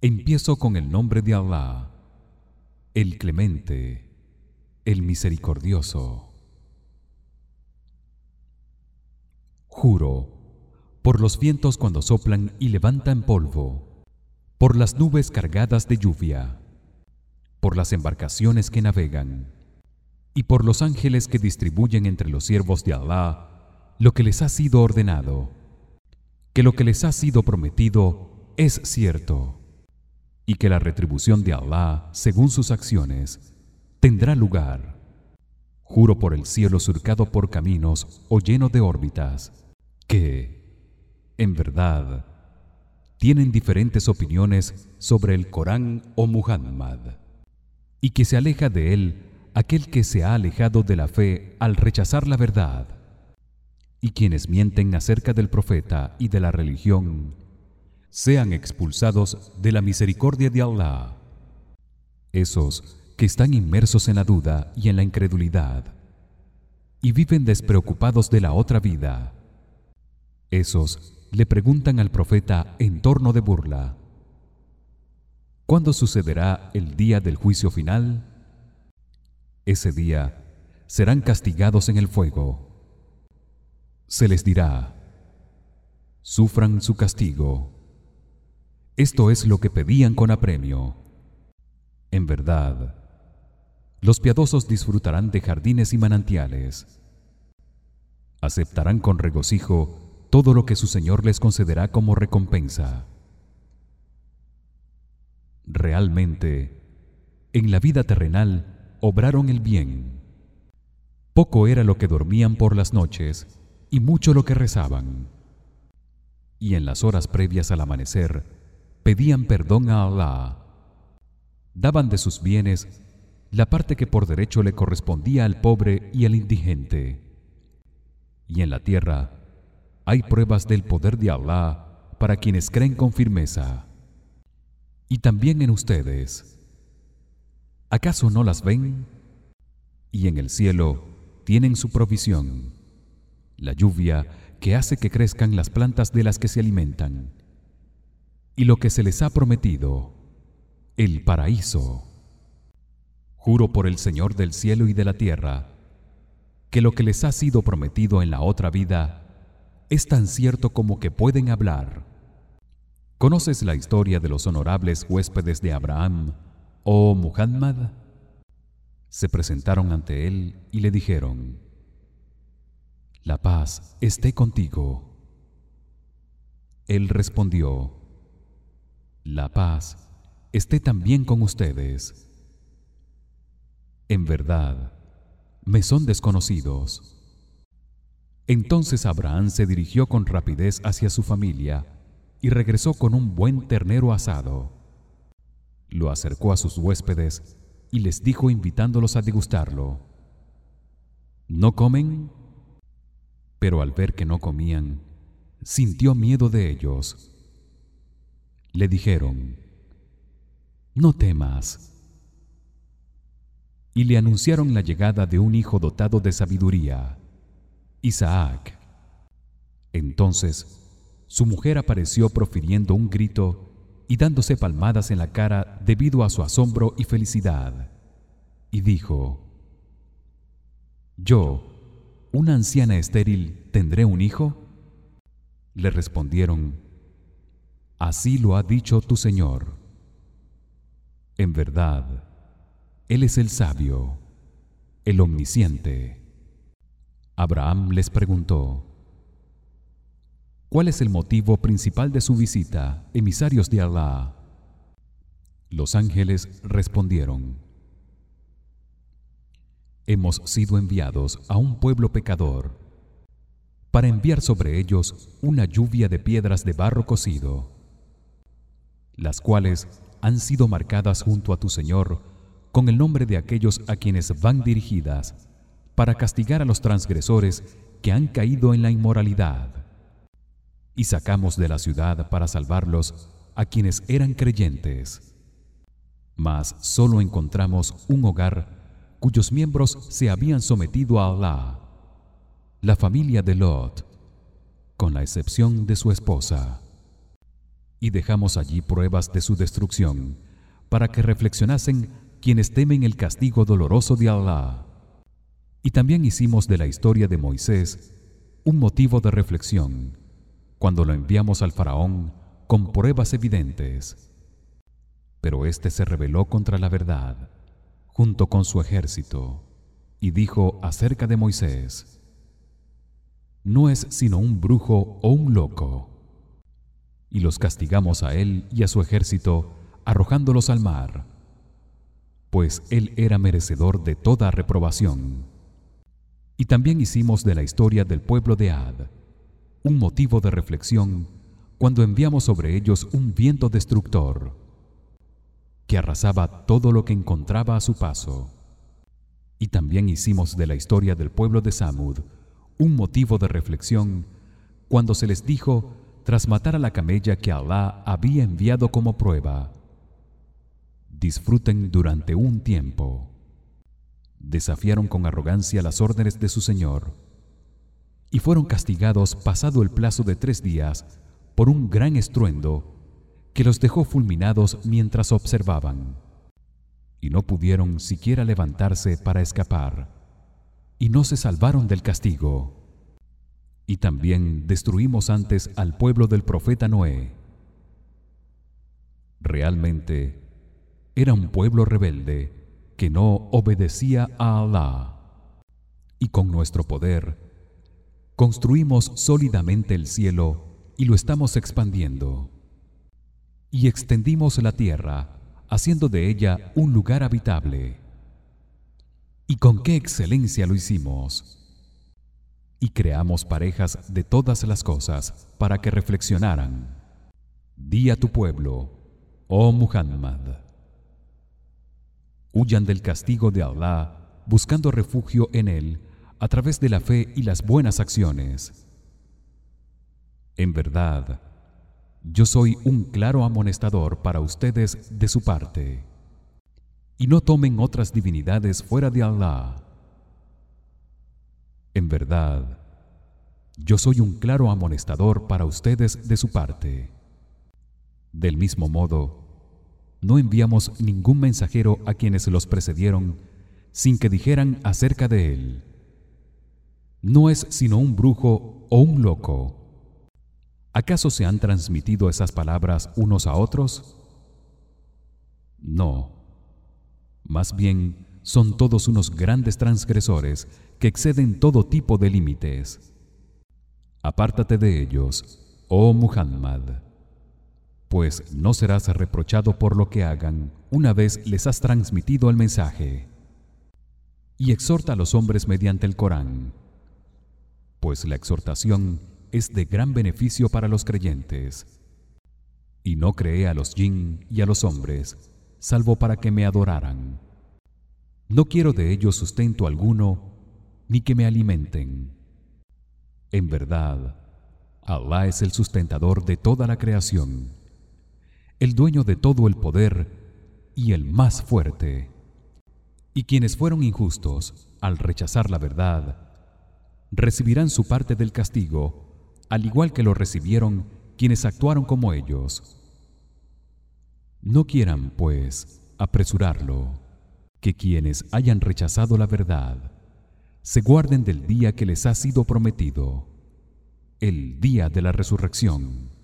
Empiezo con el nombre de Allah, el Clemente, el Misericordioso. Juro por los vientos cuando soplan y levantan polvo, por las nubes cargadas de lluvia, por las embarcaciones que navegan y por los ángeles que distribuyen entre los siervos de Allah lo que les ha sido ordenado, que lo que les ha sido prometido es cierto y que la retribución de Allah según sus acciones tendrá lugar. Juro por el cielo surcado por caminos o lleno de órbitas que en verdad tienen diferentes opiniones sobre el Corán o Muhammad y que se aleja de él aquel que se ha alejado de la fe al rechazar la verdad. Y quienes mienten acerca del profeta y de la religión sean expulsados de la misericordia de Allah esos que están inmersos en la duda y en la incredulidad y viven despreocupados de la otra vida esos le preguntan al profeta en torno de burla ¿Cuándo sucederá el día del juicio final? Ese día serán castigados en el fuego. Se les dirá: Sufran su castigo. Esto es lo que pedían con apremio. En verdad, los piadosos disfrutarán de jardines y manantiales. Aceptarán con regocijo todo lo que su Señor les concederá como recompensa. Realmente, en la vida terrenal obraron el bien. Poco era lo que dormían por las noches y mucho lo que rezaban. Y en las horas previas al amanecer pedían perdón a Allah daban de sus bienes la parte que por derecho le correspondía al pobre y al indigente. Y en la tierra hay pruebas del poder de Allah para quienes creen con firmeza. Y también en ustedes. ¿acaso no las ven? y en el cielo tienen su provisión la lluvia que hace que crezcan las plantas de las que se alimentan y lo que se les ha prometido el paraíso juro por el Señor del cielo y de la tierra que lo que les ha sido prometido en la otra vida es tan cierto como que pueden hablar ¿Conoces la historia de los honorables huéspedes de Abraham, oh Muhammad? Se presentaron ante él y le dijeron: La paz esté contigo. Él respondió: la paz esté también con ustedes. En verdad, me son desconocidos. Entonces Abraham se dirigió con rapidez hacia su familia y regresó con un buen ternero asado. Lo acercó a sus huéspedes y les dijo invitándolos a degustarlo: ¿No comen? Pero al ver que no comían, sintió miedo de ellos le dijeron no temas y le anunciaron la llegada de un hijo dotado de sabiduría Isaac. Entonces su mujer apareció profiriendo un grito y dándose palmadas en la cara debido a su asombro y felicidad y dijo yo una anciana estéril tendré un hijo le respondieron Así lo ha dicho tu Señor. En verdad, él es el sabio, el omnisciente. Abraham les preguntó: ¿Cuál es el motivo principal de su visita, emisarios de Allah? Los ángeles respondieron: Hemos sido enviados a un pueblo pecador para enviar sobre ellos una lluvia de piedras de barro cocido las cuales han sido marcadas junto a tu Señor con el nombre de aquellos a quienes van dirigidas para castigar a los transgresores que han caído en la inmoralidad. Y sacamos de la ciudad para salvarlos a quienes eran creyentes. Mas solo encontramos un hogar cuyos miembros se habían sometido a Allah la familia de Lot con la excepción de su esposa y dejamos allí pruebas de su destrucción para que reflexionasen quienes temen el castigo doloroso de Allah. Y también hicimos de la historia de Moisés un motivo de reflexión cuando lo enviamos al faraón con pruebas evidentes. Pero éste se rebeló contra la verdad junto con su ejército y dijo acerca de Moisés: No es sino un brujo o un loco. Y los castigamos a él y a su ejército arrojándolos al mar, pues él era merecedor de toda reprobación. Y también hicimos de la historia del pueblo de Ad un motivo de reflexión cuando enviamos sobre ellos un viento destructor que arrasaba todo lo que encontraba a su paso. Y también hicimos de la historia del pueblo de Samud un motivo de reflexión cuando se les dijo tras matar a la camella que Alá había enviado como prueba disfruten durante un tiempo. Desafiaron con arrogancia las órdenes de su Señor y fueron castigados pasado el plazo de tres días por un gran estruendo que los dejó fulminados mientras observaban y no pudieron siquiera levantarse para escapar y no se salvaron del castigo y también destruimos antes al pueblo del profeta Noé realmente era un pueblo rebelde que no obedecía a Allah. Y con nuestro poder construimos sólidamente el cielo y lo estamos expandiendo. Y extendimos la tierra, haciendo de ella un lugar habitable. Y con qué excelencia lo hicimos. Y creamos parejas de todas las cosas para que reflexionaran. Di a tu pueblo, oh Muhammad, huyan del castigo de Allah buscando refugio en él a través de la fe y las buenas acciones. En verdad yo soy un claro amonestador para ustedes de su parte. Y no tomen otras divinidades fuera de Allah en verdad. Yo soy un claro amonestador para ustedes de su parte. Del mismo modo no enviamos ningún mensajero a quienes los precedieron sin que dijeran acerca de él. No es sino un brujo o un loco. Acaso se han transmitido esas palabras unos a otros no. Más bien son todos unos grandes transgresores que exceden todo tipo de límites. Apártate de ellos oh Muhammad pues no serás reprochado por lo que hagan una vez les has transmitido el mensaje. Y exhorta a los hombres mediante el Corán pues la exhortación es de gran beneficio para los creyentes. Y no creé a los jin y a los hombres salvo para que me adoraran no quiero de ellos sustento alguno ni que me alimenten en verdad Allah es el sustentador de toda la creación el dueño de todo el poder y el más fuerte. Y quienes fueron injustos al rechazar la verdad recibirán su parte del castigo, al igual que lo recibieron quienes actuaron como ellos. No quieran, pues, apresurarlo, que quienes hayan rechazado la verdad se guarden del día que les ha sido prometido, el día de la resurrección